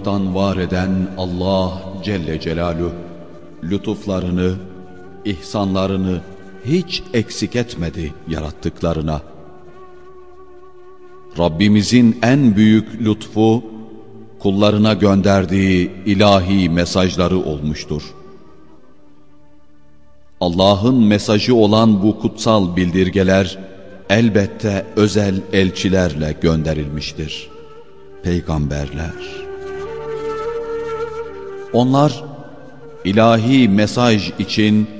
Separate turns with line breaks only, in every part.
Yoktan var eden Allah Celle Celaluhu, lütuflarını, ihsanlarını hiç eksik etmedi yarattıklarına. Rabbimizin en büyük lütfu, kullarına gönderdiği ilahi mesajları olmuştur. Allah'ın mesajı olan bu kutsal bildirgeler, elbette özel elçilerle gönderilmiştir. Peygamberler. Onlar, ilahi mesaj için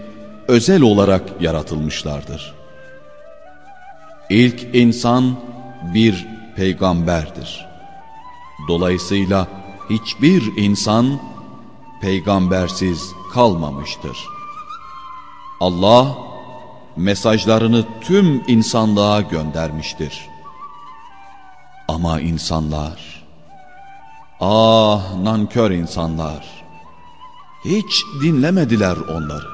özel olarak yaratılmışlardır. İlk insan bir peygamberdir. Dolayısıyla hiçbir insan peygambersiz kalmamıştır. Allah mesajlarını tüm insanlığa göndermiştir. Ama insanlar, ah nankör insanlar, hiç dinlemediler onları.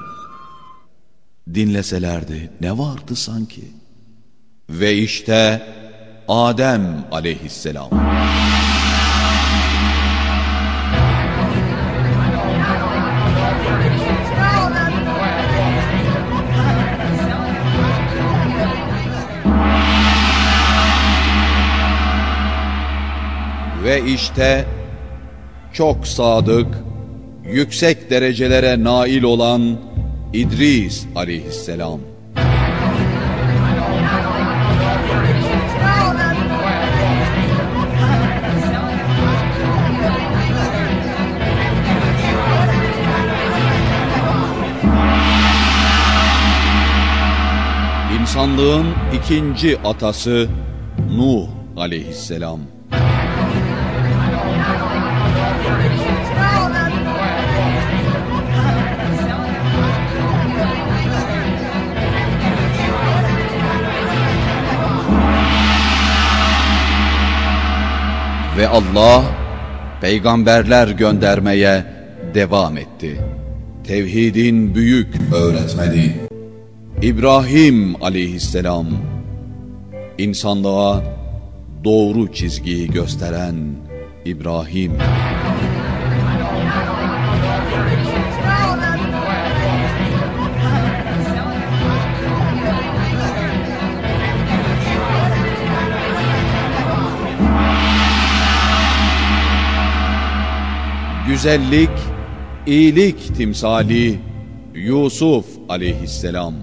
Dinleselerdi ne vardı sanki? Ve işte Adem aleyhisselam. Ve işte çok sadık, yüksek derecelere nail olan İdris aleyhisselam. İnsanlığın ikinci atası Nuh aleyhisselam. Ve Allah peygamberler göndermeye devam etti. Tevhidin büyük öğretmeni İbrahim aleyhisselam insanlığa doğru çizgiyi gösteren İbrahim güzellik, iyilik timsali Yusuf aleyhisselam.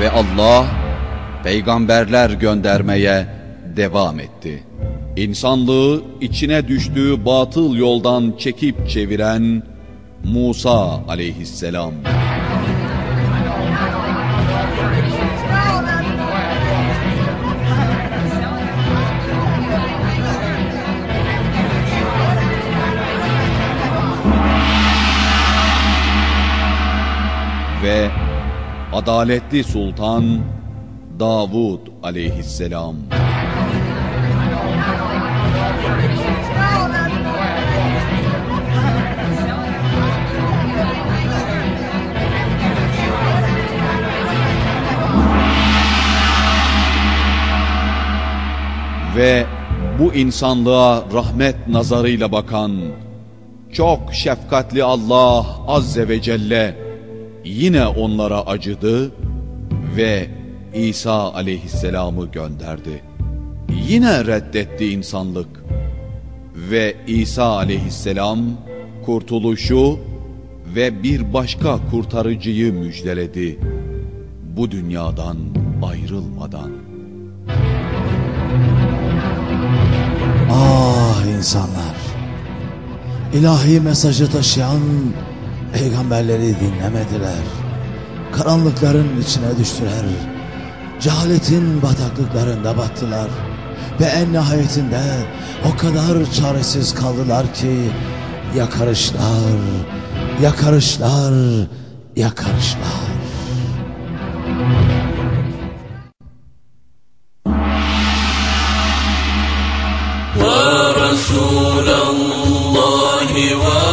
Ve Allah peygamberler göndermeye devam etti. İnsanlığı içine düştüğü batıl yoldan çekip çeviren Musa aleyhisselam. Ve adaletli sultan Davud aleyhisselam. Ve bu insanlığa rahmet nazarıyla bakan çok şefkatli Allah Azze ve Celle yine onlara acıdı ve İsa aleyhisselamı gönderdi. Yine reddetti insanlık ve İsa aleyhisselam kurtuluşu ve bir başka kurtarıcıyı müjdeledi. Bu dünyadan ayrılmadan.
Ah insanlar! İlahi mesajı taşıyan peygamberleri dinlemediler. Karanlıkların içine düştüler. Cehaletin bataklıklarında battılar. Ve en nihayetinde o kadar çaresiz kaldılar ki yakarışlar, yakarışlar, yakarışlar. me one.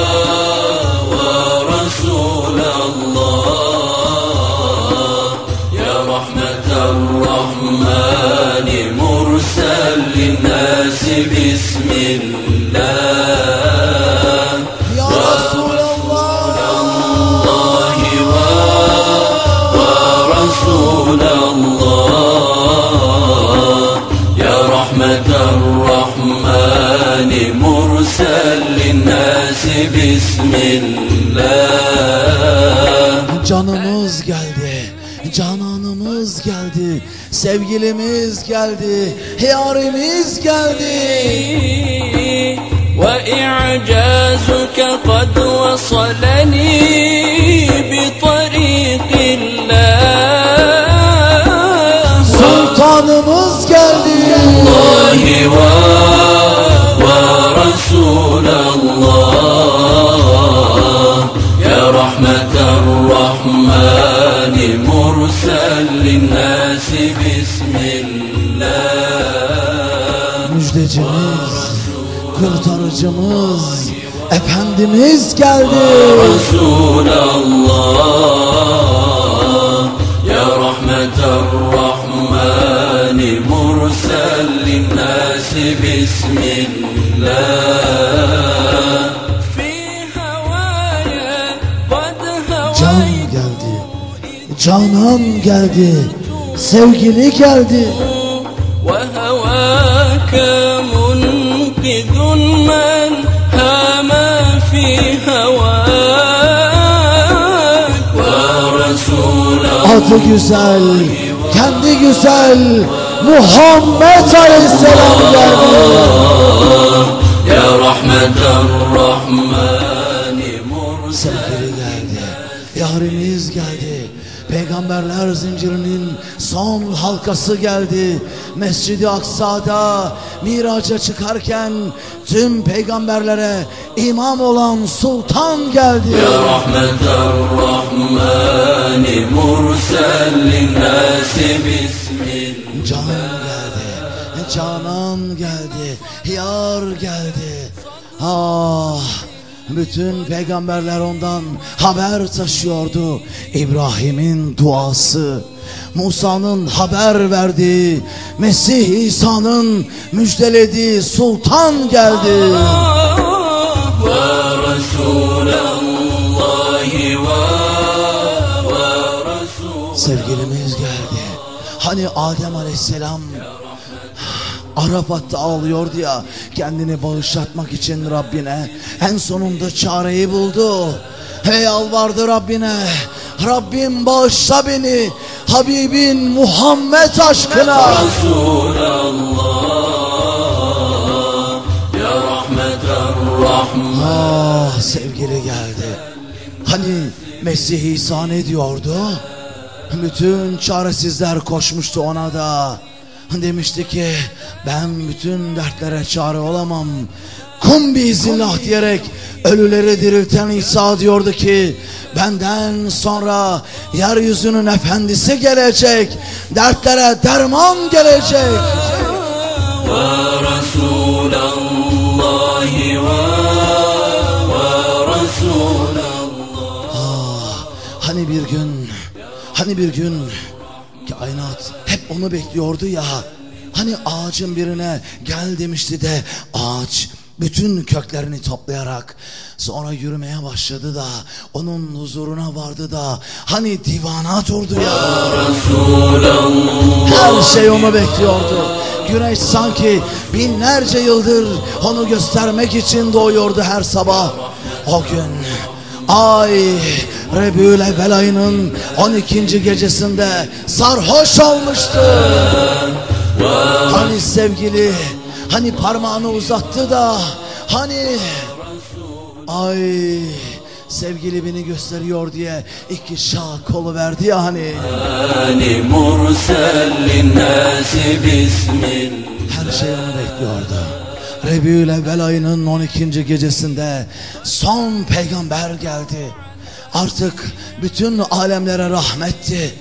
Cananımız geldi Sevgilimiz geldi Yarimiz geldi
وإعجازك قد وصلني بطريق الله
Sultanımız geldi
الله ورسول الله يا رحمة الرحمن مرسل للناس بسم الله
Müjdecimiz Kurtarıcımız Efendimiz geldi
رسول الله يا رحمة الرحمن مرسل للناس
Canan geldi Sevgili geldi
وهواك منقذ من هام في هواك ورسول
Adı güzel Kendi güzel Muhammed Aleyhisselam geldi
يا رحمة الرحمن مرسل
Sevgili geldi Yarimiz geldi peygamberler zincirinin son halkası geldi. Mescid-i Aksa'da miraca çıkarken tüm peygamberlere imam olan sultan geldi.
Ya rahmeter rahmani mursellin nasi bismillah.
Can geldi, canan geldi, yar geldi. Ah bütün peygamberler ondan haber taşıyordu. İbrahim'in duası, Musa'nın haber verdiği, Mesih İsa'nın müjdelediği sultan geldi. Sevgilimiz geldi. Hani Adem Aleyhisselam Arafat'ta ağlıyordu ya kendini bağışlatmak için Rabbine. En sonunda çareyi buldu. Hey alvardı Rabbine. Rabbim bağışla beni Habibin Muhammed aşkına.
Resulallah ya rahmeten rahmet.
Ah sevgili geldi. Hani Mesih İsa ne diyordu? Bütün çaresizler koşmuştu ona da demişti ki ben bütün dertlere çare olamam. Kum biiznillah diyerek ölüleri dirilten İsa diyordu ki benden sonra yeryüzünün efendisi gelecek. Dertlere derman gelecek.
ah,
hani bir gün, hani bir gün kainat onu bekliyordu ya. Hani ağacın birine gel demişti de ağaç bütün köklerini toplayarak sonra yürümeye başladı da onun huzuruna vardı da hani divana durdu ya. Her şey onu bekliyordu. Güneş sanki binlerce yıldır onu göstermek için doğuyordu her sabah. O gün Ay Rebül Evvel ayının 12. gecesinde sarhoş olmuştu. Hani sevgili, hani parmağını uzattı da, hani... Ay sevgili beni gösteriyor diye iki şah kolu verdi ya hani. Her şey onu bekliyordu. Rebül Evvel ayının 12. gecesinde son peygamber geldi. Artık bütün alemlere rahmetti.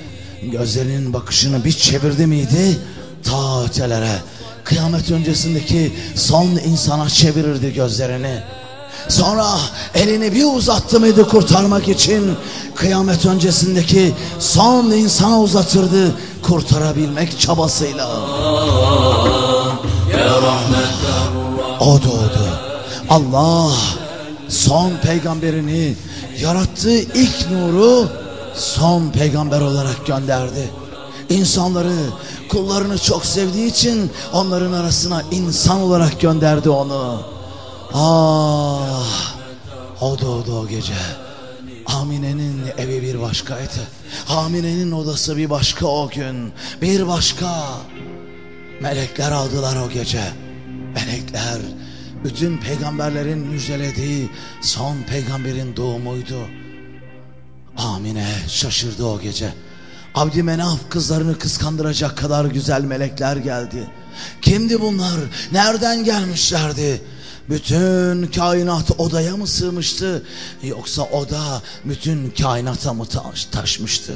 Gözlerinin bakışını bir çevirdi miydi? Ta ötelere, kıyamet öncesindeki son insana çevirirdi gözlerini. Sonra elini bir uzattı mıydı kurtarmak için kıyamet öncesindeki son insana uzatırdı kurtarabilmek çabasıyla. O doğdu. Allah son peygamberini yarattığı ilk nuru son peygamber olarak gönderdi. İnsanları, kullarını çok sevdiği için onların arasına insan olarak gönderdi onu. Ah, o doğdu o gece. Amine'nin evi bir başkaydı. Amine'nin odası bir başka o gün. Bir başka. Melekler aldılar o gece. Melekler bütün peygamberlerin müjdelediği son peygamberin doğumuydu. Amine şaşırdı o gece. Abdümenaf kızlarını kıskandıracak kadar güzel melekler geldi. Kimdi bunlar? Nereden gelmişlerdi? Bütün kainat odaya mı sığmıştı? Yoksa oda bütün kainata mı taş, taşmıştı?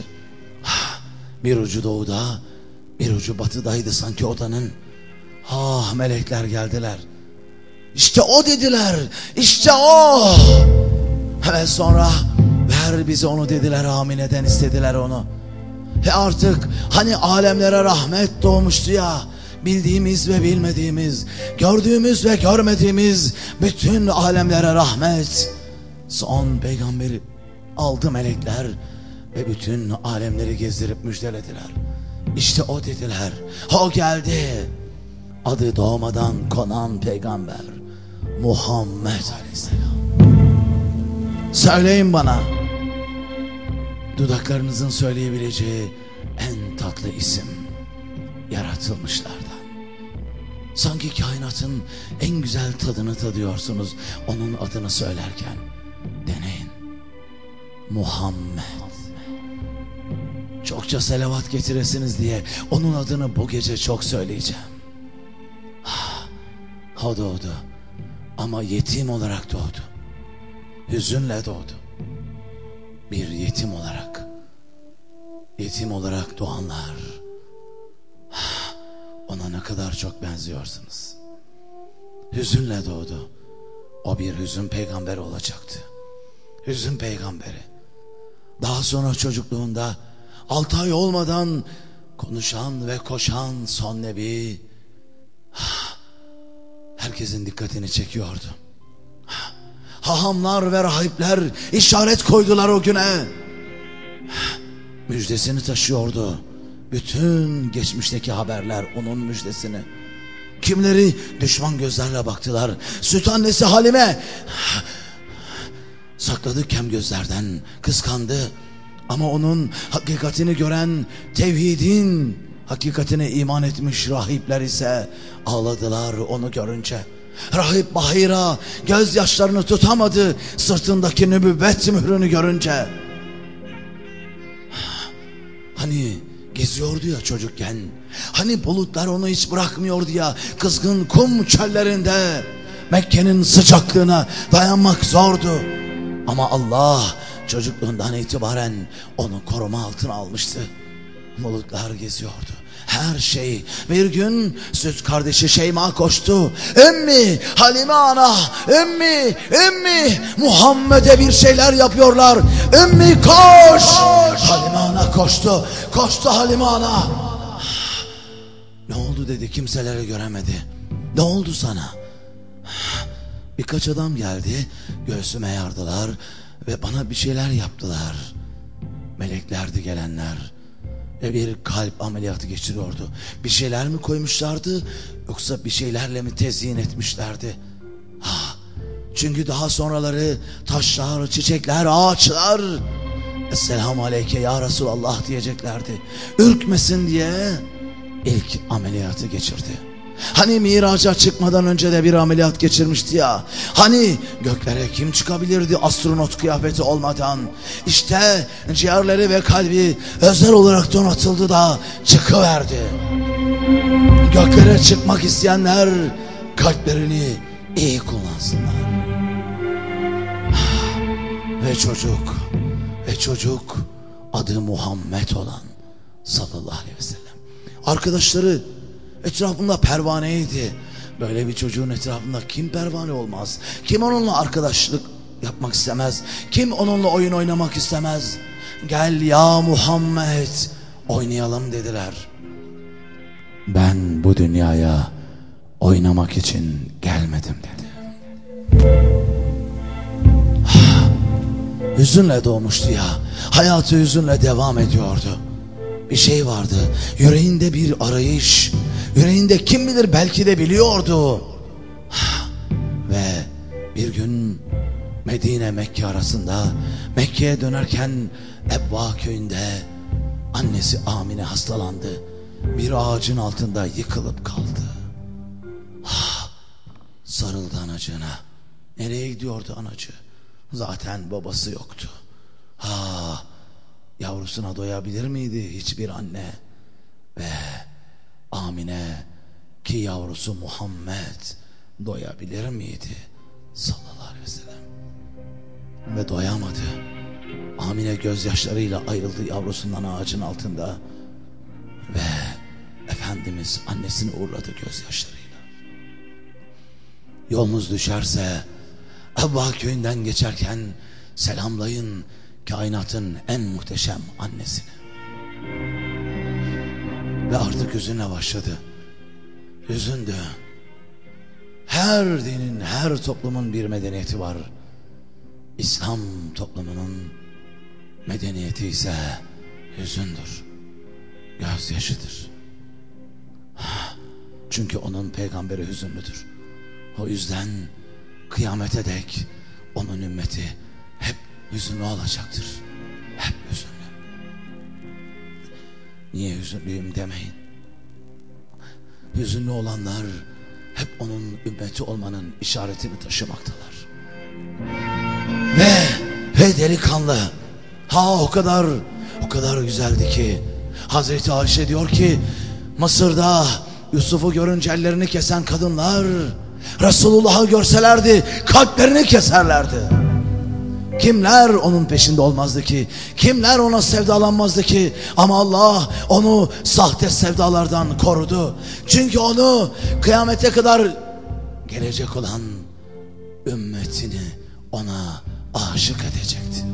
Bir ucu doğuda, bir ucu batıdaydı sanki odanın. Ah melekler geldiler. İşte o dediler. İşte o. Hemen sonra ver bize onu dediler. Amine'den istediler onu. Ve artık hani alemlere rahmet doğmuştu ya. Bildiğimiz ve bilmediğimiz, gördüğümüz ve görmediğimiz bütün alemlere rahmet. Son peygamberi aldı melekler ve bütün alemleri gezdirip müjdelediler. İşte o dediler. O geldi. Adı doğmadan konan peygamber Muhammed Aleyhisselam. Söyleyin bana. Dudaklarınızın söyleyebileceği en tatlı isim yaratılmışlardan. Sanki kainatın en güzel tadını tadıyorsunuz onun adını söylerken. Deneyin. Muhammed. Çokça selavat getiresiniz diye onun adını bu gece çok söyleyeceğim. O doğdu. Ama yetim olarak doğdu. Hüzünle doğdu. Bir yetim olarak. Yetim olarak doğanlar. Ona ne kadar çok benziyorsunuz. Hüzünle doğdu. O bir hüzün peygamber olacaktı. Hüzün peygamberi. Daha sonra çocukluğunda altı ay olmadan konuşan ve koşan son nebi herkesin dikkatini çekiyordu. Ah, Hahamlar ve rahipler işaret koydular o güne. Müjdesini taşıyordu. Bütün geçmişteki haberler onun müjdesini. Kimleri düşman gözlerle baktılar. Süt annesi Halime sakladı kem gözlerden kıskandı. Ama onun hakikatini gören tevhidin hakikatine iman etmiş rahipler ise ağladılar onu görünce. Rahip Bahira gözyaşlarını tutamadı sırtındaki nübüvvet mührünü görünce. Hani geziyordu ya çocukken. Hani bulutlar onu hiç bırakmıyordu ya kızgın kum çöllerinde. Mekke'nin sıcaklığına dayanmak zordu. Ama Allah çocukluğundan itibaren onu koruma altına almıştı. Bulutlar geziyordu. Her şey bir gün süt kardeşi Şeyma koştu. Emmi, Halime ana, emmi, emmi Muhammed'e bir şeyler yapıyorlar. Emmi koş. Halime ana koştu. Koştu Halime ana. Ne oldu dedi kimseleri göremedi. Ne oldu sana? Birkaç adam geldi göğsüme yardılar ve bana bir şeyler yaptılar. Meleklerdi gelenler ve bir kalp ameliyatı geçiriyordu. Bir şeyler mi koymuşlardı yoksa bir şeylerle mi tezyin etmişlerdi? Ha, çünkü daha sonraları taşlar, çiçekler, ağaçlar Esselamu Aleyke ya Resulallah diyeceklerdi. Ürkmesin diye ilk ameliyatı geçirdi. Hani miraca çıkmadan önce de bir ameliyat geçirmişti ya. Hani göklere kim çıkabilirdi astronot kıyafeti olmadan. İşte ciğerleri ve kalbi özel olarak donatıldı da çıkıverdi. Göklere çıkmak isteyenler kalplerini iyi kullansınlar. Ve çocuk, ve çocuk adı Muhammed olan sallallahu aleyhi ve sellem. Arkadaşları Etrafında pervaneydi. Böyle bir çocuğun etrafında kim pervane olmaz? Kim onunla arkadaşlık yapmak istemez? Kim onunla oyun oynamak istemez? Gel ya Muhammed oynayalım dediler. Ben bu dünyaya oynamak için gelmedim dedi. Hüzünle doğmuştu ya. Hayatı hüzünle devam ediyordu. Bir şey vardı. Yüreğinde bir arayış. Yüreğinde kim bilir belki de biliyordu. Ve bir gün Medine Mekke arasında Mekke'ye dönerken Ebba köyünde annesi Amine hastalandı. Bir ağacın altında yıkılıp kaldı. Ah, sarıldı anacığına. Nereye gidiyordu anacı? Zaten babası yoktu. Ha, yavrusuna doyabilir miydi hiçbir anne? Ve Amine ki yavrusu Muhammed doyabilir miydi? Sallallahu aleyhi ve sellem. Ve doyamadı. Amine gözyaşlarıyla ayrıldı yavrusundan ağacın altında. Ve Efendimiz annesini uğurladı gözyaşlarıyla. Yolunuz düşerse Ebba köyünden geçerken selamlayın kainatın en muhteşem annesini. Ve artık hüzünle başladı. Hüzündü. Her dinin, her toplumun bir medeniyeti var. İslam toplumunun medeniyeti ise hüzündür. Gözyaşıdır. Çünkü onun peygamberi hüzünlüdür. O yüzden kıyamete dek onun ümmeti hep hüzünlü olacaktır. Hep hüzünlü. Niye hüzünlüyüm demeyin. Hüzünlü olanlar hep onun ümmeti olmanın işaretini taşımaktalar. Ve, ve delikanlı ha o kadar o kadar güzeldi ki Hazreti Ayşe diyor ki Mısır'da Yusuf'u görünce ellerini kesen kadınlar Resulullah'ı görselerdi kalplerini keserlerdi. Kimler onun peşinde olmazdı ki? Kimler ona sevdalanmazdı ki? Ama Allah onu sahte sevdalardan korudu. Çünkü onu kıyamete kadar gelecek olan ümmetini ona aşık edecekti.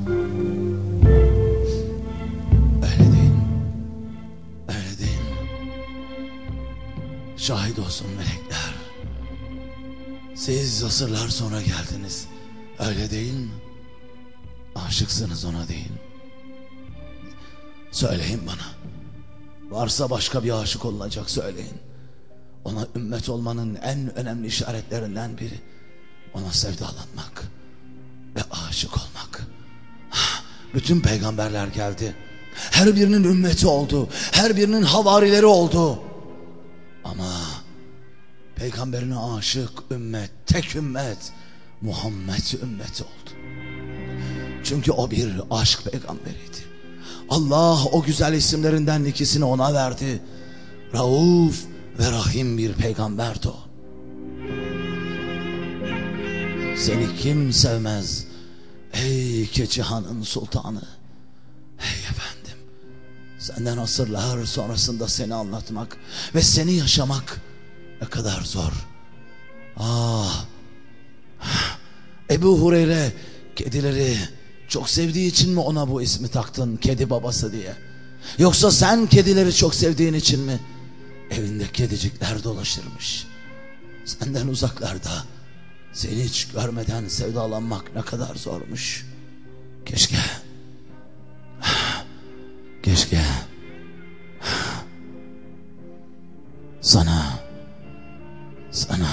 Öyle değil mi? Öyle değil mi? Şahit olsun melekler. Siz asırlar sonra geldiniz. Öyle değil mi? Aşıksınız ona değil? Söyleyin bana. Varsa başka bir aşık olunacak söyleyin. Ona ümmet olmanın en önemli işaretlerinden biri. Ona sevdalanmak ve aşık olmak. Bütün peygamberler geldi. Her birinin ümmeti oldu. Her birinin havarileri oldu. Ama peygamberine aşık ümmet, tek ümmet Muhammed ümmeti oldu. Çünkü o bir aşk peygamberiydi. Allah o güzel isimlerinden ikisini ona verdi. Rauf ve Rahim bir peygamberdi o. Seni kim sevmez ey Keçihan'ın sultanı. Ey efendim senden asırlar sonrasında seni anlatmak ve seni yaşamak ne kadar zor. Ah Ebu Hureyre kedileri çok sevdiği için mi ona bu ismi taktın kedi babası diye? Yoksa sen kedileri çok sevdiğin için mi? Evinde kedicikler dolaşırmış. Senden uzaklarda seni hiç görmeden sevdalanmak ne kadar zormuş. Keşke keşke sana sana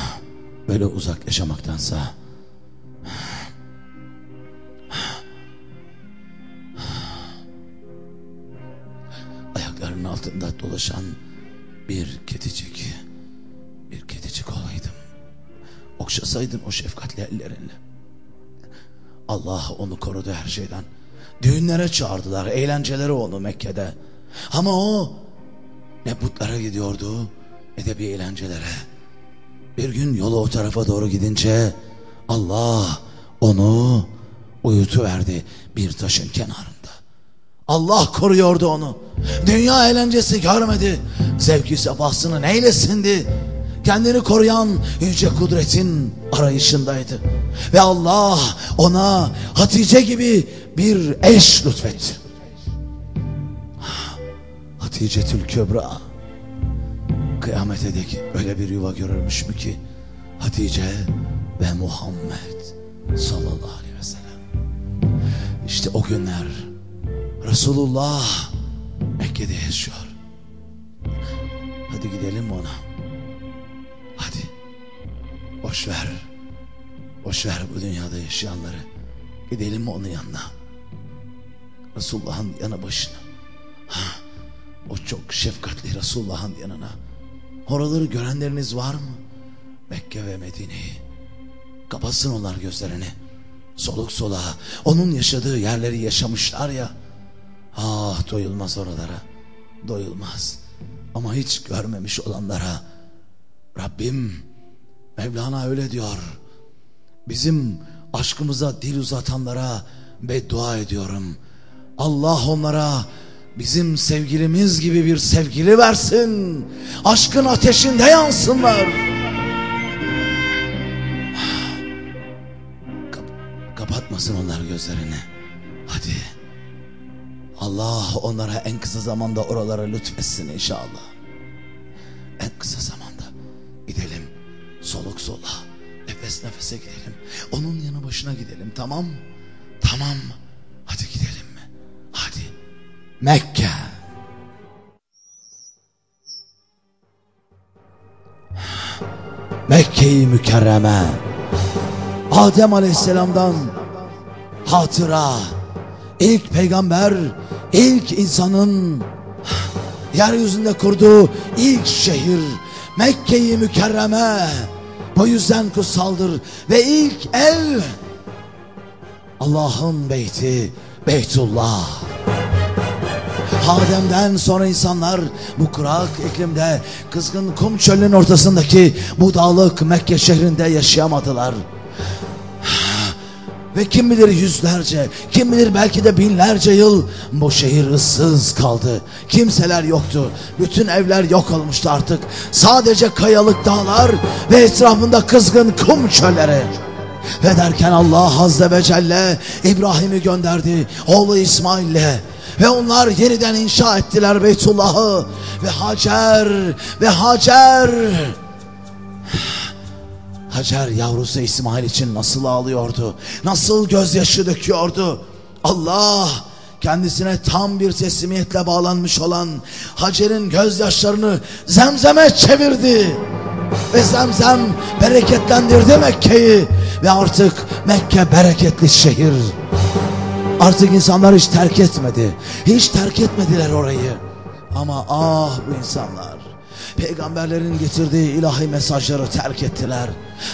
böyle uzak yaşamaktansa altında dolaşan bir kedicik bir kedicik olaydım. Okşasaydın o şefkatli ellerinle Allah onu korudu her şeyden. Düğünlere çağırdılar eğlenceleri oldu Mekke'de. Ama o ne putlara gidiyordu ne de bir eğlencelere. Bir gün yolu o tarafa doğru gidince Allah onu uyutuverdi bir taşın kenarında Allah koruyordu onu. Dünya eğlencesi görmedi. zevki sefasını neylesindi? Kendini koruyan yüce kudretin arayışındaydı. Ve Allah ona Hatice gibi bir eş lütfetti. Hatice Tül Kübra kıyamete dek öyle bir yuva görürmüş mü ki Hatice ve Muhammed sallallahu aleyhi ve sellem. İşte o günler Resulullah Mekke'de yaşıyor. Hadi gidelim ona. Hadi. Boş ver. Boş ver bu dünyada yaşayanları. Gidelim onun yanına? Resulullah'ın yanı başına. Ha, o çok şefkatli Resulullah'ın yanına. Oraları görenleriniz var mı? Mekke ve Medine'yi. Kapatsın onlar gözlerini. Soluk soluğa. Onun yaşadığı yerleri yaşamışlar ya. Ah doyulmaz oralara. Doyulmaz. Ama hiç görmemiş olanlara. Rabbim Mevlana öyle diyor. Bizim aşkımıza dil uzatanlara beddua ediyorum. Allah onlara bizim sevgilimiz gibi bir sevgili versin. Aşkın ateşinde yansınlar. Kap- kapatmasın onlar gözlerini. Hadi. Allah onlara en kısa zamanda oralara lütfetsin inşallah. En kısa zamanda gidelim soluk sola nefes nefese gidelim. Onun yanı başına gidelim tamam mı? Tamam hadi gidelim mi? Hadi Mekke. Mekke-i Mükerreme. Adem Aleyhisselam'dan hatıra. İlk peygamber, ilk insanın yeryüzünde kurduğu ilk şehir Mekke-i Mükerreme. Bu yüzden kutsaldır ve ilk ev Allah'ın beyti Beytullah. Adem'den sonra insanlar bu kurak iklimde kızgın kum çölünün ortasındaki bu dağlık Mekke şehrinde yaşayamadılar. Ve kim bilir yüzlerce, kim bilir belki de binlerce yıl bu şehir ıssız kaldı. Kimseler yoktu. Bütün evler yok olmuştu artık. Sadece kayalık dağlar ve etrafında kızgın kum çölleri. Ve derken Allah Azze ve Celle İbrahim'i gönderdi oğlu İsmail'le. Ve onlar yeniden inşa ettiler Beytullah'ı. Ve Hacer, ve Hacer... Hacer yavrusu İsmail için nasıl ağlıyordu? Nasıl gözyaşı döküyordu? Allah kendisine tam bir teslimiyetle bağlanmış olan Hacer'in gözyaşlarını zemzeme çevirdi. Ve zemzem bereketlendirdi Mekke'yi. Ve artık Mekke bereketli şehir. Artık insanlar hiç terk etmedi. Hiç terk etmediler orayı. Ama ah bu insanlar peygamberlerin getirdiği ilahi mesajları terk ettiler.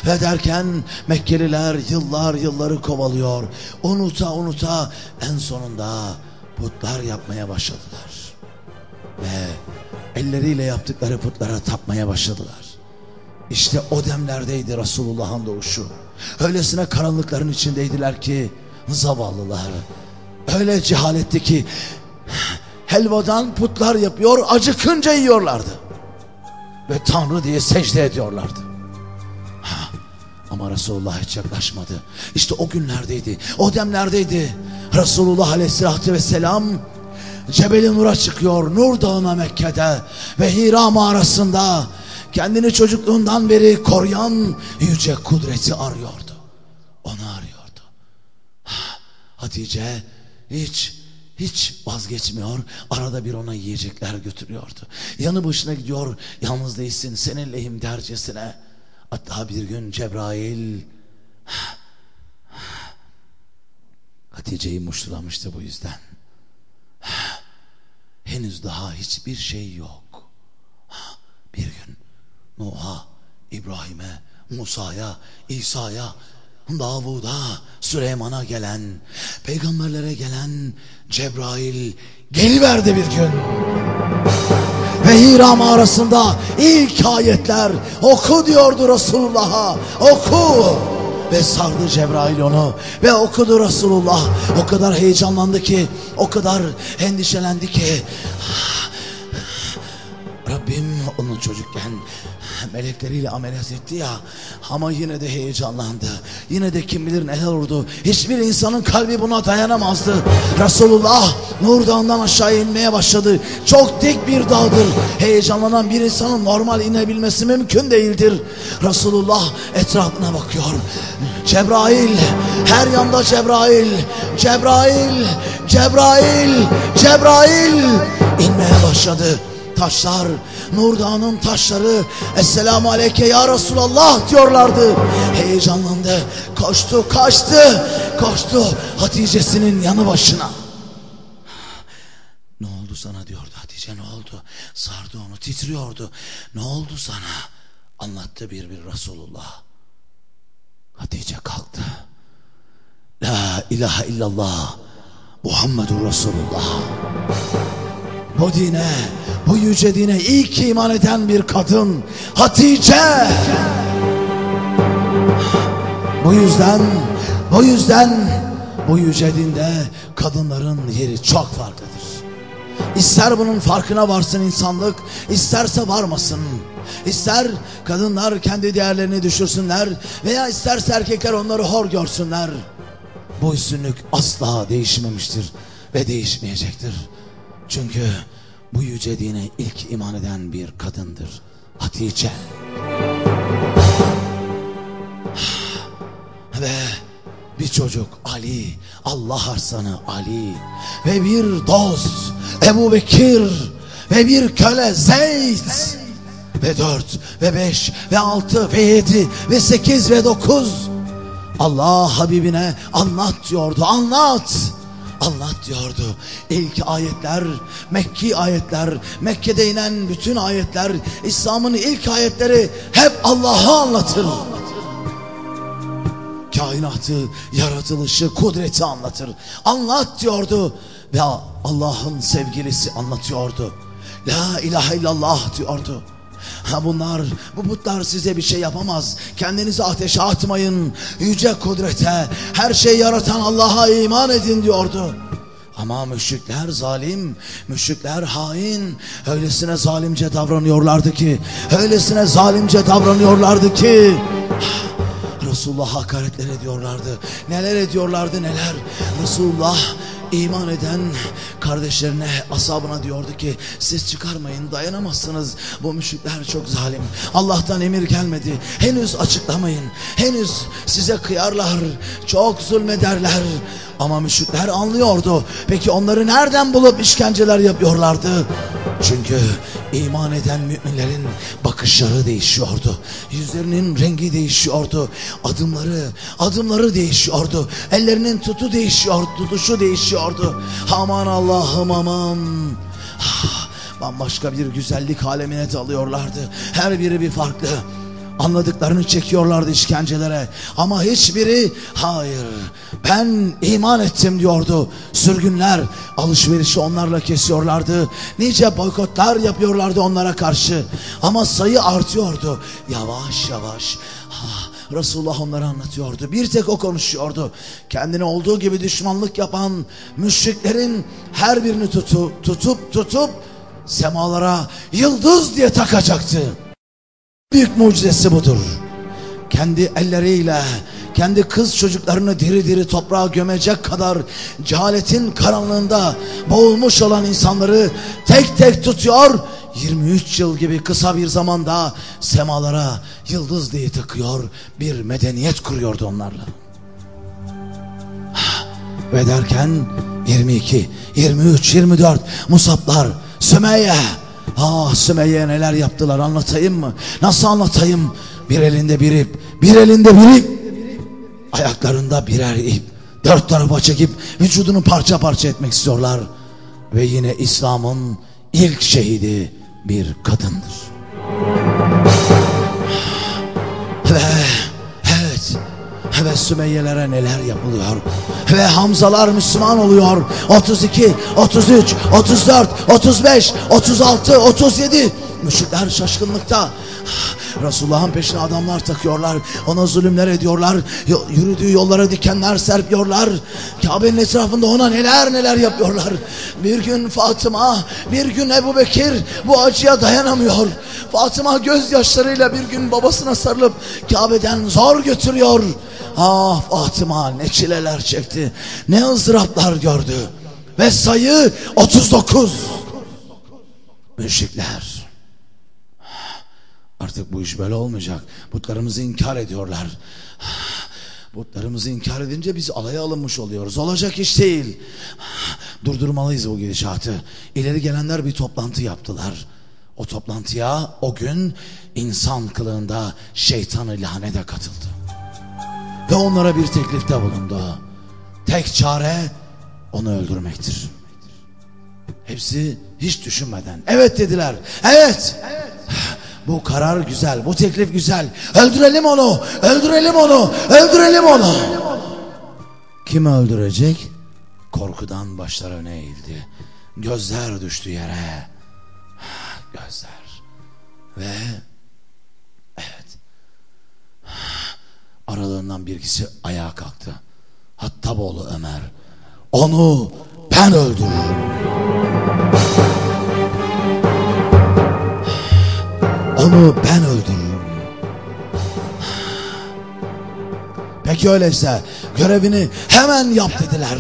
Ve derken Mekkeliler yıllar yılları kovalıyor. Unuta unuta en sonunda putlar yapmaya başladılar. Ve elleriyle yaptıkları putlara tapmaya başladılar. İşte o demlerdeydi Resulullah'ın doğuşu. Öylesine karanlıkların içindeydiler ki zavallılar. Öyle cehaletti ki helvadan putlar yapıyor acıkınca yiyorlardı ve Tanrı diye secde ediyorlardı. Ha, ama Resulullah hiç yaklaşmadı. İşte o günlerdeydi, o demlerdeydi. Resulullah aleyhissalatü vesselam Cebeli Nur'a çıkıyor, Nur Dağı'na Mekke'de ve Hira mağarasında kendini çocukluğundan beri koruyan yüce kudreti arıyordu. Onu arıyordu. Ha, Hatice hiç hiç vazgeçmiyor. Arada bir ona yiyecekler götürüyordu. Yanı başına gidiyor. Yalnız değilsin seninleyim dercesine. Hatta bir gün Cebrail Hatice'yi muştulamıştı bu yüzden. Henüz daha hiçbir şey yok. Bir gün Nuh'a, İbrahim'e, Musa'ya, İsa'ya, Davud'a, Süleyman'a gelen, peygamberlere gelen Cebrail geliverdi bir gün. Ve Hira mağarasında ilk ayetler oku diyordu Resulullah'a oku. Ve sardı Cebrail onu ve okudu Resulullah. O kadar heyecanlandı ki, o kadar endişelendi ki Rabbim onu çocukken melekleriyle ameliyat etti ya ama yine de heyecanlandı. Yine de kim bilir neler oldu. Hiçbir insanın kalbi buna dayanamazdı. Resulullah Nur Dağı'ndan aşağı inmeye başladı. Çok dik bir dağdır. Heyecanlanan bir insanın normal inebilmesi mümkün değildir. Resulullah etrafına bakıyor. Cebrail, her yanda Cebrail, Cebrail, Cebrail, Cebrail inmeye başladı taşlar, Nur Dağı'nın taşları Esselamu Aleyke Ya Resulallah diyorlardı. Heyecanlandı, koştu, kaçtı, koştu Hatice'sinin yanı başına. Ne oldu sana diyordu Hatice ne oldu? Sardı onu titriyordu. Ne oldu sana? Anlattı bir bir Resulullah. Hatice kalktı. La ilahe illallah Muhammedur Resulullah. Bu dine, bu yüce dine ilk iman eden bir kadın Hatice. Bu yüzden, bu yüzden bu yüce dinde kadınların yeri çok farklıdır. İster bunun farkına varsın insanlık, isterse varmasın. İster kadınlar kendi değerlerini düşürsünler veya isterse erkekler onları hor görsünler. Bu üstünlük asla değişmemiştir ve değişmeyecektir. Çünkü bu yüce dine ilk iman eden bir kadındır. Hatice. Ve bir çocuk Ali, Allah arslanı Ali ve bir dost Ebu Bekir ve bir köle Zeyd ve dört ve beş ve altı ve yedi ve sekiz ve dokuz Allah Habibine anlat diyordu anlat anlat diyordu. İlk ayetler, Mekki ayetler, Mekke'de inen bütün ayetler, İslam'ın ilk ayetleri hep Allah'ı anlatır. Kainatı, yaratılışı, kudreti anlatır. Anlat diyordu ve Allah'ın sevgilisi anlatıyordu. La ilahe illallah diyordu. Ha bunlar, bu putlar size bir şey yapamaz. Kendinizi ateşe atmayın. Yüce kudrete, her şeyi yaratan Allah'a iman edin diyordu. Ama müşrikler zalim, müşrikler hain. Öylesine zalimce davranıyorlardı ki, öylesine zalimce davranıyorlardı ki. Resulullah hakaretler ediyorlardı. Neler ediyorlardı neler. Resulullah iman eden kardeşlerine, asabına diyordu ki siz çıkarmayın dayanamazsınız. Bu müşrikler çok zalim. Allah'tan emir gelmedi. Henüz açıklamayın. Henüz size kıyarlar. Çok zulmederler. Ama müşrikler anlıyordu. Peki onları nereden bulup işkenceler yapıyorlardı? Çünkü iman eden müminlerin bakışları değişiyordu. Yüzlerinin rengi değişiyordu. Adımları, adımları değişiyordu. Ellerinin tutu değişiyordu, tutuşu değişiyordu. Aman Allah'ım aman. Ah, bambaşka bir güzellik alemine dalıyorlardı. Her biri bir farklı. Anladıklarını çekiyorlardı işkencelere. Ama hiçbiri hayır ben iman ettim diyordu. Sürgünler alışverişi onlarla kesiyorlardı. Nice boykotlar yapıyorlardı onlara karşı. Ama sayı artıyordu. Yavaş yavaş. Ha, Resulullah onları anlatıyordu. Bir tek o konuşuyordu. Kendine olduğu gibi düşmanlık yapan müşriklerin her birini tutu, tutup tutup semalara yıldız diye takacaktı. Büyük mucizesi budur. Kendi elleriyle kendi kız çocuklarını diri diri toprağa gömecek kadar cehaletin karanlığında boğulmuş olan insanları tek tek tutuyor. 23 yıl gibi kısa bir zamanda semalara yıldız diye takıyor. Bir medeniyet kuruyordu onlarla. Ve derken 22, 23, 24 Musaplar, Sümeyye. Ah Sümeyye neler yaptılar anlatayım mı? Nasıl anlatayım? Bir elinde bir ip, bir elinde bir ip. Ayaklarında birer ip. Dört tarafa çekip vücudunu parça parça etmek istiyorlar. Ve yine İslam'ın ilk şehidi bir kadındır. Ve ve Sümeyye'lere neler yapılıyor. Ve Hamzalar Müslüman oluyor. 32, 33, 34, 35, 36, 37. Müşrikler şaşkınlıkta. Resulullah'ın peşine adamlar takıyorlar. Ona zulümler ediyorlar. Yo- Yürüdüğü yollara dikenler serpiyorlar. Kabe'nin etrafında ona neler neler yapıyorlar. Bir gün Fatıma, bir gün Ebu Bekir bu acıya dayanamıyor. Fatıma gözyaşlarıyla bir gün babasına sarılıp Kabe'den zor götürüyor. Ah Fatıma ne çileler çekti. Ne ızdıraplar gördü. Ve sayı 39. Müşrikler. Artık bu iş böyle olmayacak. Putlarımızı inkar ediyorlar. Putlarımızı inkar edince biz alaya alınmış oluyoruz. Olacak iş değil. Durdurmalıyız bu gidişatı. İleri gelenler bir toplantı yaptılar. O toplantıya o gün insan kılığında şeytan-ı lanete katıldı. Ve onlara bir teklifte bulundu. Tek çare onu öldürmektir. Hepsi hiç düşünmeden evet dediler. Evet. Bu karar güzel, bu teklif güzel. Öldürelim onu, öldürelim onu, öldürelim onu. Kim öldürecek? Korkudan başlar öne eğildi. Gözler düştü yere. Gözler. Ve Aralarından bir kişi ayağa kalktı. Hattaboğlu Ömer. Onu ben öldürürüm. Onu ben öldürürüm. Peki öyleyse görevini hemen yap dediler.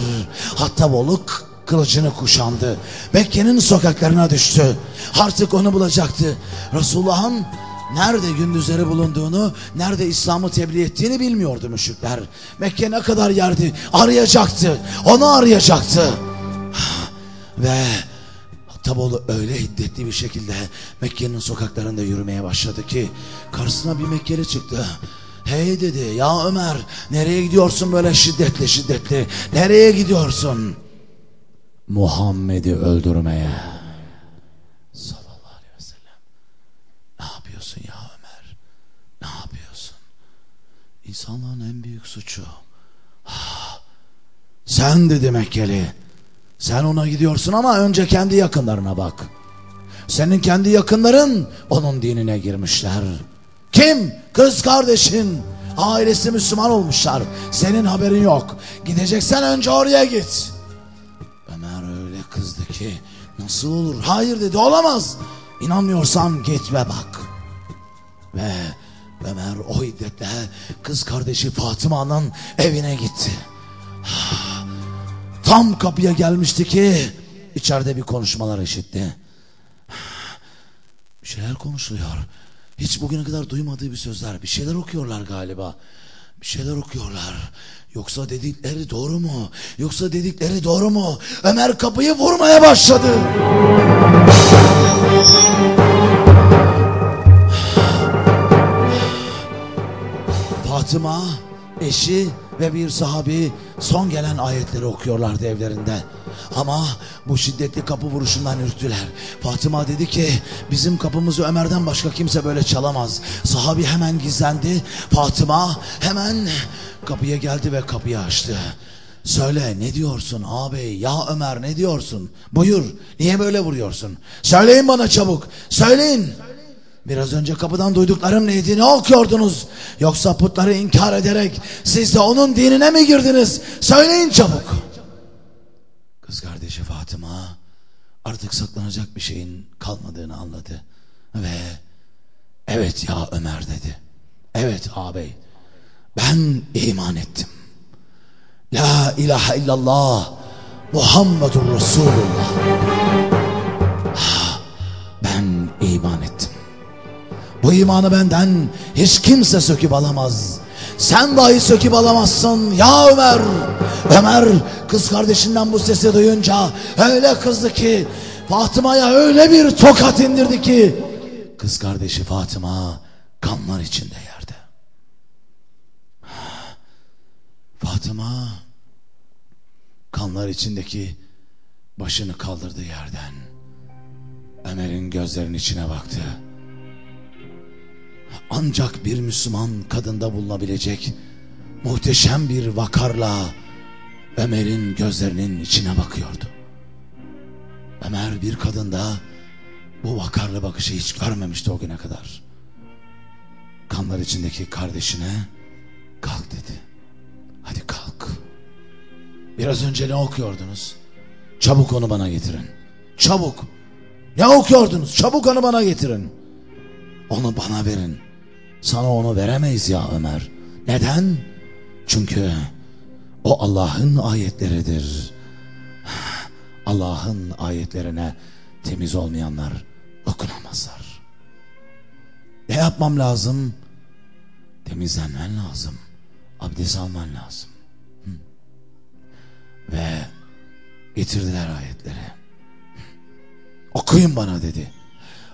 Hatta boluk kılıcını kuşandı. Mekke'nin sokaklarına düştü. Artık onu bulacaktı. Resulullah'ın nerede gündüzleri bulunduğunu, nerede İslam'ı tebliğ ettiğini bilmiyordu müşrikler. Mekke ne kadar yerdi arayacaktı. Onu arayacaktı. Ve Taboğlu öyle hiddetli bir şekilde Mekke'nin sokaklarında yürümeye başladı ki karşısına bir Mekkeli çıktı. Hey dedi ya Ömer nereye gidiyorsun böyle şiddetli şiddetli nereye gidiyorsun? Muhammed'i öldürmeye. Sallallahu aleyhi ve sellem. Ne yapıyorsun ya Ömer? Ne yapıyorsun? İnsanlığın en büyük suçu. Ah, Sen dedi Mekkeli. Sen ona gidiyorsun ama önce kendi yakınlarına bak. Senin kendi yakınların onun dinine girmişler. Kim? Kız kardeşin. Ailesi Müslüman olmuşlar. Senin haberin yok. Gideceksen önce oraya git. Ömer öyle kızdı ki nasıl olur? Hayır dedi olamaz. İnanmıyorsan git ve bak. Ve Ömer o hiddetle kız kardeşi Fatıma'nın evine gitti. Tam kapıya gelmişti ki içeride bir konuşmalar işitti. Bir şeyler konuşuluyor. Hiç bugüne kadar duymadığı bir sözler. Bir şeyler okuyorlar galiba. Bir şeyler okuyorlar. Yoksa dedikleri doğru mu? Yoksa dedikleri doğru mu? Ömer kapıyı vurmaya başladı. Fatıma, eşi ve bir sahabi son gelen ayetleri okuyorlardı evlerinde. Ama bu şiddetli kapı vuruşundan ürktüler. Fatıma dedi ki bizim kapımızı Ömer'den başka kimse böyle çalamaz. Sahabi hemen gizlendi. Fatıma hemen kapıya geldi ve kapıyı açtı. Söyle ne diyorsun ağabey ya Ömer ne diyorsun? Buyur niye böyle vuruyorsun? Söyleyin bana çabuk söyleyin. Biraz önce kapıdan duyduklarım neydi? Ne okuyordunuz? Yoksa putları inkar ederek siz de onun dinine mi girdiniz? Söyleyin çabuk. Kız kardeşi Fatıma artık saklanacak bir şeyin kalmadığını anladı. Ve evet ya Ömer dedi. Evet ağabey ben iman ettim. La ilahe illallah Muhammedur Resulullah. Ah, Ben iman ettim. Bu imanı benden hiç kimse söküp alamaz. Sen dahi söküp alamazsın ya Ömer. Ömer kız kardeşinden bu sesi duyunca öyle kızdı ki Fatıma'ya öyle bir tokat indirdi ki kız kardeşi Fatıma kanlar içinde yerde. Fatıma kanlar içindeki başını kaldırdı yerden. Ömer'in gözlerinin içine baktı. Ancak bir Müslüman kadında bulunabilecek muhteşem bir vakarla Ömer'in gözlerinin içine bakıyordu. Ömer bir kadında bu vakarlı bakışı hiç görmemişti o güne kadar. kanlar içindeki kardeşine kalk dedi. Hadi kalk. Biraz önce ne okuyordunuz? Çabuk onu bana getirin. Çabuk. Ne okuyordunuz? Çabuk onu bana getirin. Onu bana verin. Sana onu veremeyiz ya Ömer. Neden? Çünkü o Allah'ın ayetleridir. Allah'ın ayetlerine temiz olmayanlar okunamazlar. Ne yapmam lazım? Temizlenmen lazım. Abdest alman lazım. Ve getirdiler ayetleri. Okuyun bana dedi.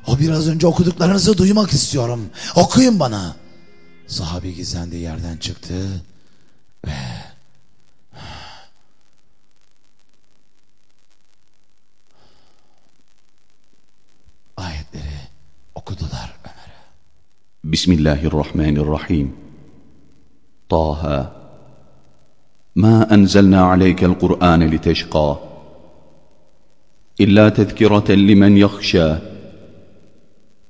O biraz önce okuduklarınızı duymak istiyorum. Okuyun bana. Sahabi gizlendiği yerden çıktı ve ayetleri okudular Ömer'e.
بسم الله الرحمن الرحيم طه ما انزلنا عليك القران لتشقى الا تذكره لمن يخشى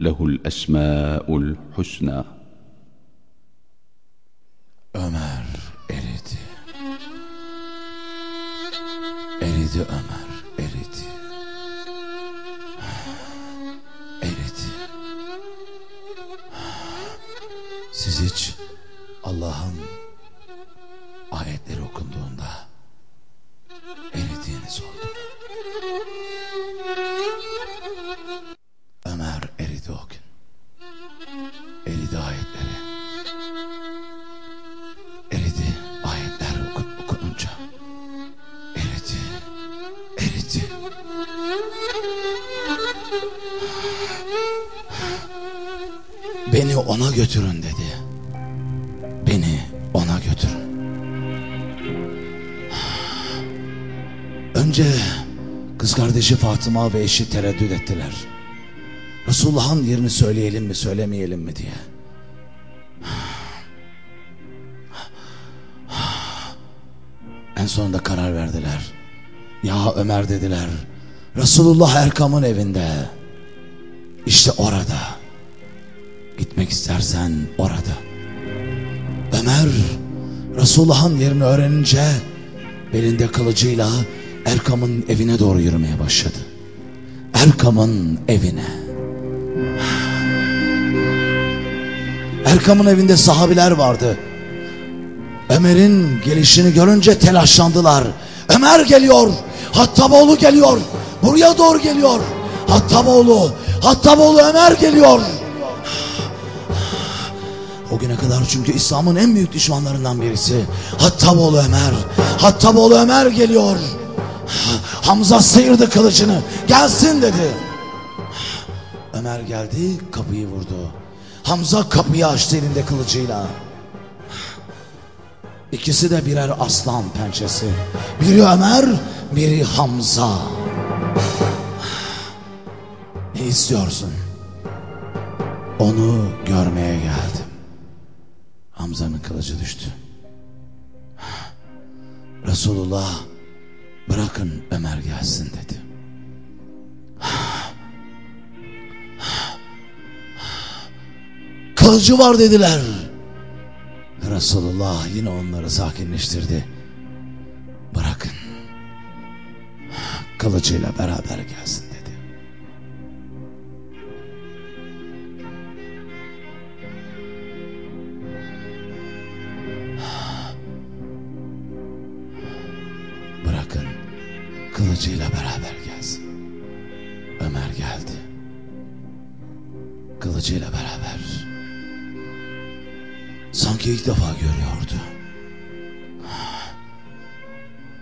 له الاسماء الحسنى
Ömer eridi. Eridi Ömer, eridi. Eridi. Siz hiç Allah'ın ayetleri okunduğunda eridiğiniz oldu Götürün dedi. Beni ona götürün. Önce kız kardeşi Fatıma ve eşi tereddüt ettiler. Resulullah'ın yerini söyleyelim mi söylemeyelim mi diye. En sonunda karar verdiler. Ya Ömer dediler. Resulullah Erkam'ın evinde. İşte orada. Gitmek istersen orada. Ömer Resulullah'ın yerini öğrenince belinde kılıcıyla Erkam'ın evine doğru yürümeye başladı. Erkam'ın evine. Erkam'ın evinde sahabiler vardı. Ömer'in gelişini görünce telaşlandılar. Ömer geliyor. Hattaboğlu geliyor. Buraya doğru geliyor. Hattaboğlu. Hattaboğlu Ömer geliyor. O güne kadar çünkü İslam'ın en büyük düşmanlarından birisi. Hattaboğlu Ömer. Hattaboğlu Ömer geliyor. Hamza sıyırdı kılıcını. Gelsin dedi. Ömer geldi kapıyı vurdu. Hamza kapıyı açtı elinde kılıcıyla. İkisi de birer aslan pençesi. Biri Ömer, biri Hamza. Ne istiyorsun? Onu görmeye geldim. Hamza'nın kılıcı düştü. Resulullah bırakın Ömer gelsin dedi. Kılıcı var dediler. Resulullah yine onları sakinleştirdi. Bırakın. Kılıcıyla beraber gelsin Kılıcıyla beraber gelsin. Ömer geldi. Kılıcıyla beraber. Sanki ilk defa görüyordu.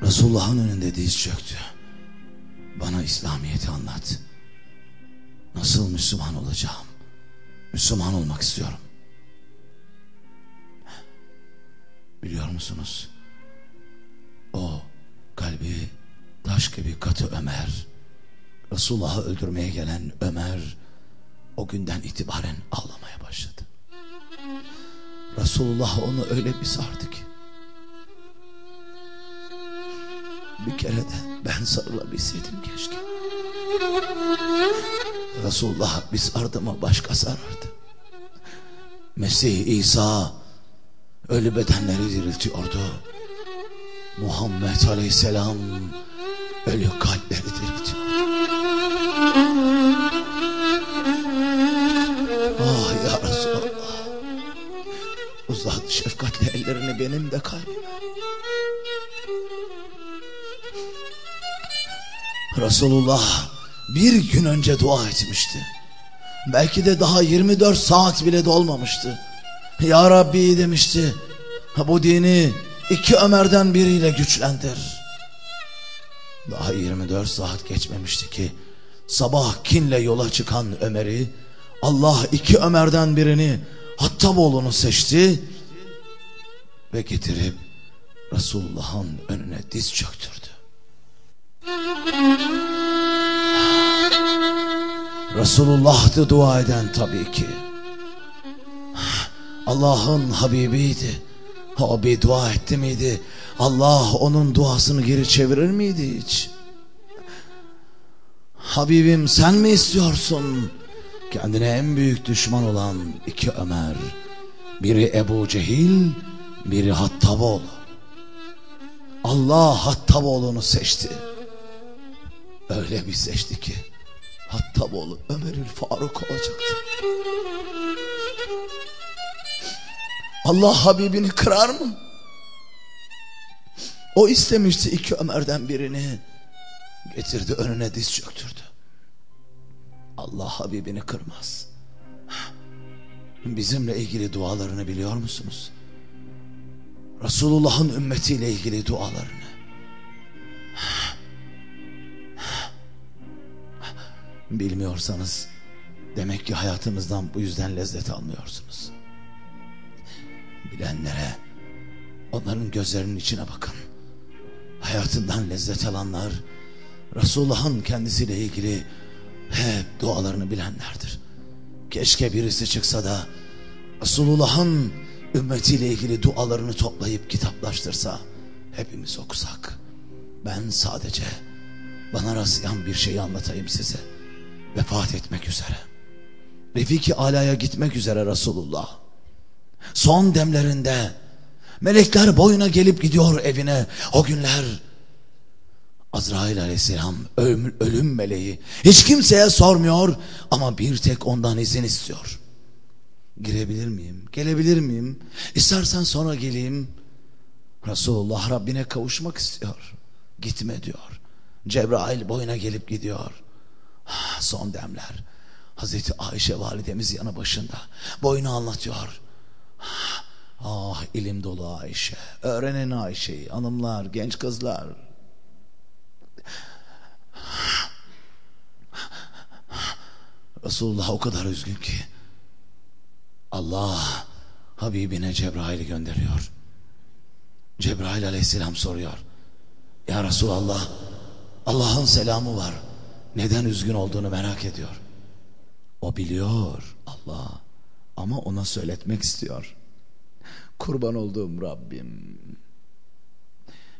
Resulullah'ın önünde diz çöktü. Bana İslamiyet'i anlat. Nasıl Müslüman olacağım? Müslüman olmak istiyorum. musunuz? Resulullah'ı öldürmeye gelen Ömer o günden itibaren ağlamaya başladı. Resulullah onu öyle bir sardı ki bir kere de ben sarılabilseydim keşke. Resulullah bir sardı mı başka sarardı. Mesih İsa ölü bedenleri diriltiyordu. Muhammed Aleyhisselam ölü kalpleri diriltiyor. Ah ya Resulallah. Uzat şefkatli ellerini benim de kalbime. Resulullah bir gün önce dua etmişti. Belki de daha 24 saat bile dolmamıştı. Ya Rabbi demişti. Bu dini iki Ömer'den biriyle güçlendir. Daha 24 saat geçmemişti ki sabah kinle yola çıkan Ömer'i Allah iki Ömer'den birini Hattaboğlu'nu seçti ve getirip Resulullah'ın önüne diz çöktürdü. Resulullah'tı dua eden tabii ki. Allah'ın Habibiydi. O bir dua etti miydi? Allah onun duasını geri çevirir miydi hiç? Habibim sen mi istiyorsun? Kendine en büyük düşman olan iki Ömer. Biri Ebu Cehil, biri Hattaboğlu. Allah Hattaboğlu'nu seçti. Öyle bir seçti ki Hattaboğlu Ömerül Faruk olacaktı. Allah Habibini kırar mı? O istemişti iki Ömer'den birini. Getirdi önüne diz çöktürdü. Allah Habibini kırmaz. Bizimle ilgili dualarını biliyor musunuz? Resulullah'ın ümmetiyle ilgili dualarını. Bilmiyorsanız demek ki hayatınızdan bu yüzden lezzet almıyorsunuz. Bilenlere onların gözlerinin içine bakın. Hayatından lezzet alanlar Resulullah'ın kendisiyle ilgili hep dualarını bilenlerdir. Keşke birisi çıksa da Resulullah'ın ümmetiyle ilgili dualarını toplayıp kitaplaştırsa hepimiz okusak. Ben sadece bana rastlayan bir şeyi anlatayım size. Vefat etmek üzere. Refiki Ala'ya gitmek üzere Resulullah. Son demlerinde melekler boyuna gelip gidiyor evine. O günler Azrail aleyhisselam ölüm, ölüm meleği hiç kimseye sormuyor ama bir tek ondan izin istiyor. Girebilir miyim? Gelebilir miyim? İstersen sonra geleyim. Resulullah Rabbine kavuşmak istiyor. Gitme diyor. Cebrail boyuna gelip gidiyor. Son demler. Hazreti Ayşe validemiz yanı başında. Boyunu anlatıyor. Ah ilim dolu Ayşe. Öğrenin Ayşe'yi. Hanımlar, genç kızlar. Resulullah o kadar üzgün ki Allah Habibine Cebrail'i gönderiyor. Cebrail aleyhisselam soruyor. Ya Resulallah Allah'ın selamı var. Neden üzgün olduğunu merak ediyor. O biliyor Allah ama ona söyletmek istiyor. Kurban olduğum Rabbim.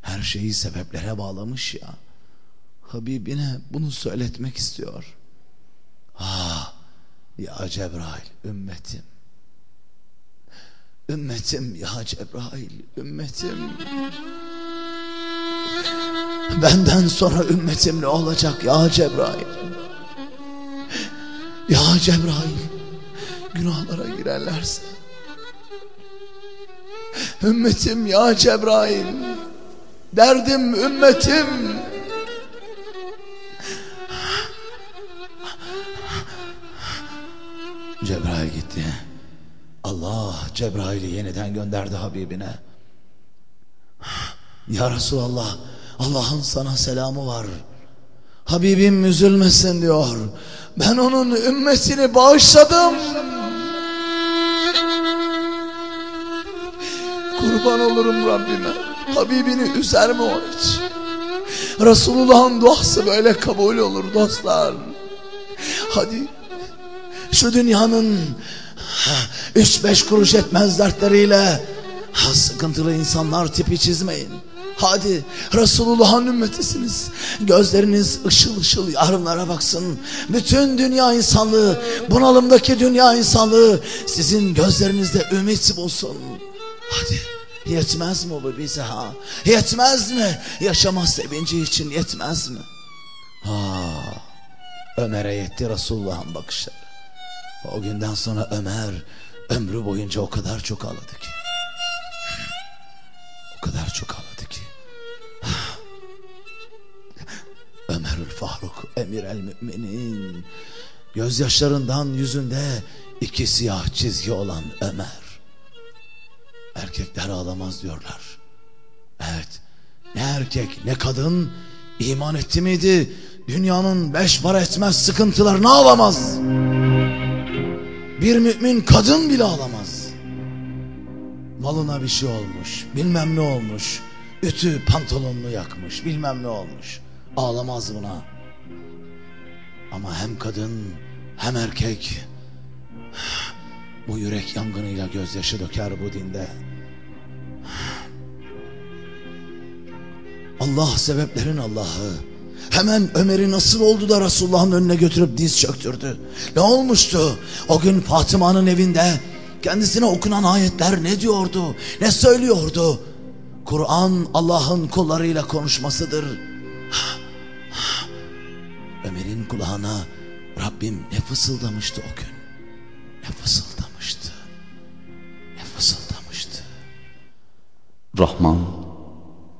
Her şeyi sebeplere bağlamış ya. Habibine bunu söyletmek istiyor. Ah ya Cebrail ümmetim. Ümmetim ya Cebrail ümmetim. Benden sonra ümmetim ne olacak ya Cebrail? Ya Cebrail günahlara girerlerse ümmetim ya Cebrail derdim ümmetim Allah Cebrail'i yeniden gönderdi Habibine Ya Resulallah Allah'ın sana selamı var Habibim üzülmesin diyor ben onun ümmetini bağışladım Kurban olurum Rabbime. Habibini üzer mi o hiç? Resulullah'ın duası böyle kabul olur dostlar. Hadi şu dünyanın üç beş kuruş etmez dertleriyle ha, sıkıntılı insanlar tipi çizmeyin. Hadi Resulullah'ın ümmetisiniz. Gözleriniz ışıl ışıl yarınlara baksın. Bütün dünya insanlığı, bunalımdaki dünya insanlığı sizin gözlerinizde ümit bulsun. Hadi yetmez mi bu bize ha? Yetmez mi? Yaşama sevinci için yetmez mi? Ha, Ömer'e yetti Resulullah'ın bakışları. O günden sonra Ömer ömrü boyunca o kadar çok ağladı ki. O kadar çok ağladı ki. Ömerül Faruk emir el müminin. Gözyaşlarından yüzünde iki siyah çizgi olan Ömer. Erkekler ağlamaz diyorlar. Evet. Ne erkek ne kadın iman etti miydi? Dünyanın beş para etmez sıkıntılarını ağlamaz. Bir mümin kadın bile ağlamaz. Malına bir şey olmuş, bilmem ne olmuş. Ütü pantolonunu yakmış, bilmem ne olmuş. Ağlamaz buna. Ama hem kadın hem erkek bu yürek yangınıyla gözyaşı döker bu dinde. Allah sebeplerin Allah'ı. Hemen Ömer'i nasıl oldu da Resulullah'ın önüne götürüp diz çöktürdü. Ne olmuştu? O gün Fatıma'nın evinde kendisine okunan ayetler ne diyordu? Ne söylüyordu? Kur'an Allah'ın kullarıyla konuşmasıdır. Ömer'in kulağına Rabbim ne fısıldamıştı o gün? Ne fısıldamıştı? Ne fısıldamıştı?
Rahman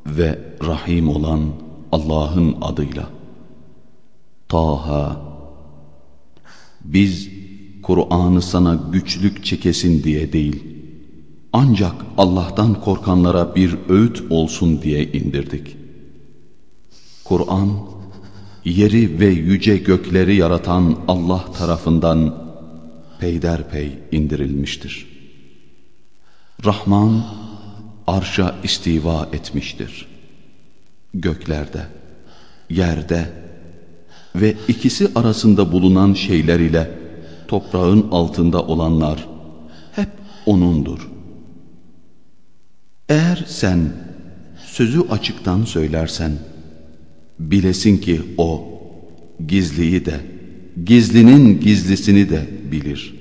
ve Rahim olan Allah'ın adıyla. Taha Biz Kur'an'ı sana güçlük çekesin diye değil, ancak Allah'tan korkanlara bir öğüt olsun diye indirdik. Kur'an, yeri ve yüce gökleri yaratan Allah tarafından peyderpey indirilmiştir. Rahman, arşa istiva etmiştir. Göklerde, yerde ve ikisi arasında bulunan şeyler ile toprağın altında olanlar hep O'nundur. Eğer sen sözü açıktan söylersen, bilesin ki O gizliyi de, gizlinin gizlisini de bilir.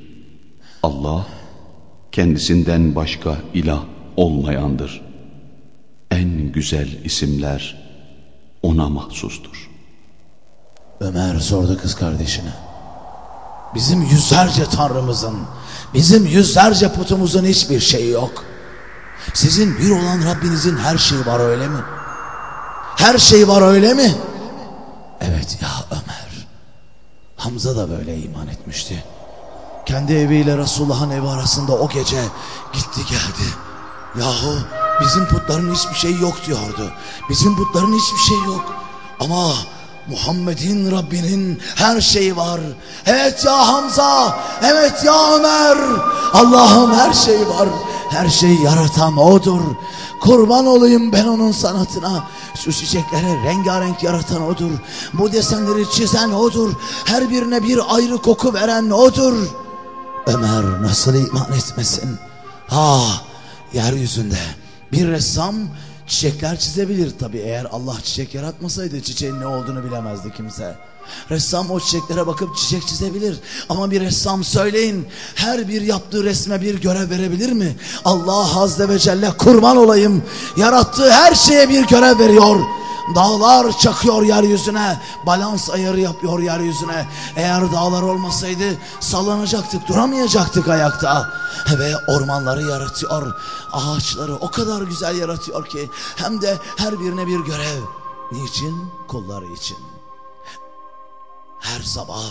Allah kendisinden başka ilah olmayandır. En güzel isimler ona mahsustur.
Ömer sordu kız kardeşine. Bizim yüzlerce tanrımızın, bizim yüzlerce putumuzun hiçbir şeyi yok. Sizin bir olan Rabbinizin her şeyi var öyle mi? Her şey var öyle mi? Evet ya Ömer. Hamza da böyle iman etmişti. Kendi eviyle Resulullah'ın evi arasında o gece gitti geldi. Yahu bizim putların hiçbir şeyi yok diyordu. Bizim putların hiçbir şeyi yok. Ama Muhammed'in Rabbinin her şeyi var. Evet ya Hamza, evet ya Ömer. Allah'ım her şey var. Her şeyi yaratan O'dur. Kurban olayım ben onun sanatına. Şu çiçekleri rengarenk yaratan O'dur. Bu desenleri çizen O'dur. Her birine bir ayrı koku veren O'dur. Ömer nasıl iman etmesin? Ha, yeryüzünde bir ressam çiçekler çizebilir tabi eğer Allah çiçek yaratmasaydı çiçeğin ne olduğunu bilemezdi kimse. Ressam o çiçeklere bakıp çiçek çizebilir ama bir ressam söyleyin her bir yaptığı resme bir görev verebilir mi? Allah Azze ve Celle kurban olayım yarattığı her şeye bir görev veriyor. Dağlar çakıyor yeryüzüne. Balans ayarı yapıyor yeryüzüne. Eğer dağlar olmasaydı sallanacaktık, duramayacaktık ayakta. Ve ormanları yaratıyor. Ağaçları o kadar güzel yaratıyor ki. Hem de her birine bir görev. Niçin? Kulları için. Her sabah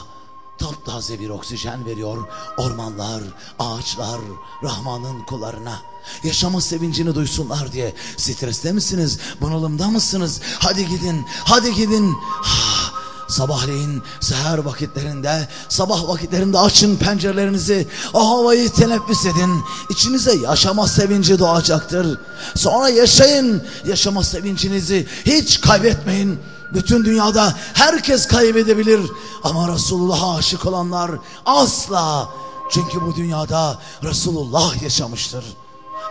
taptaze bir oksijen veriyor ormanlar, ağaçlar Rahman'ın kullarına. Yaşama sevincini duysunlar diye. Streste misiniz? Bunalımda mısınız? Hadi gidin, hadi gidin. Sabahleyin seher vakitlerinde, sabah vakitlerinde açın pencerelerinizi, o havayı teneffüs edin. İçinize yaşama sevinci doğacaktır. Sonra yaşayın yaşama sevincinizi, hiç kaybetmeyin. Bütün dünyada herkes kaybedebilir ama Resulullah'a aşık olanlar asla. Çünkü bu dünyada Resulullah yaşamıştır.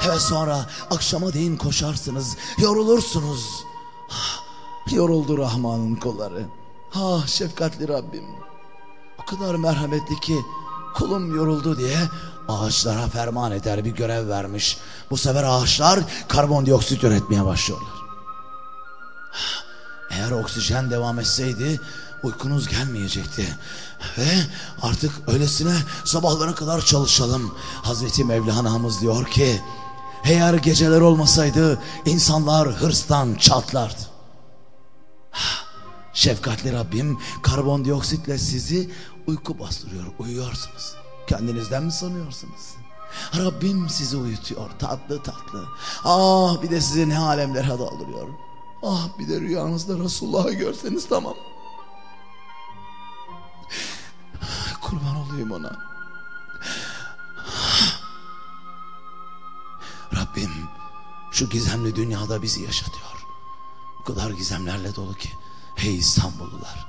Evet sonra akşama değin koşarsınız, yorulursunuz. Ah, Yoruldu Rahman'ın kolları. Ah şefkatli Rabbim. O kadar merhametli ki kulum yoruldu diye ağaçlara ferman eder bir görev vermiş. Bu sefer ağaçlar karbondioksit üretmeye başlıyorlar. Eğer oksijen devam etseydi uykunuz gelmeyecekti. Ve artık öylesine sabahlara kadar çalışalım. Hazreti Mevlana'mız diyor ki eğer geceler olmasaydı insanlar hırstan çatlardı. Şefkatli Rabbim karbondioksitle sizi uyku bastırıyor. Uyuyorsunuz. Kendinizden mi sanıyorsunuz? Rabbim sizi uyutuyor tatlı tatlı. Ah bir de sizi ne alemlere daldırıyor. Ah bir de rüyanızda Resulullah'ı görseniz tamam. Kurban olayım ona. Rabbim şu gizemli dünyada bizi yaşatıyor. Bu kadar gizemlerle dolu ki. Hey İstanbullular.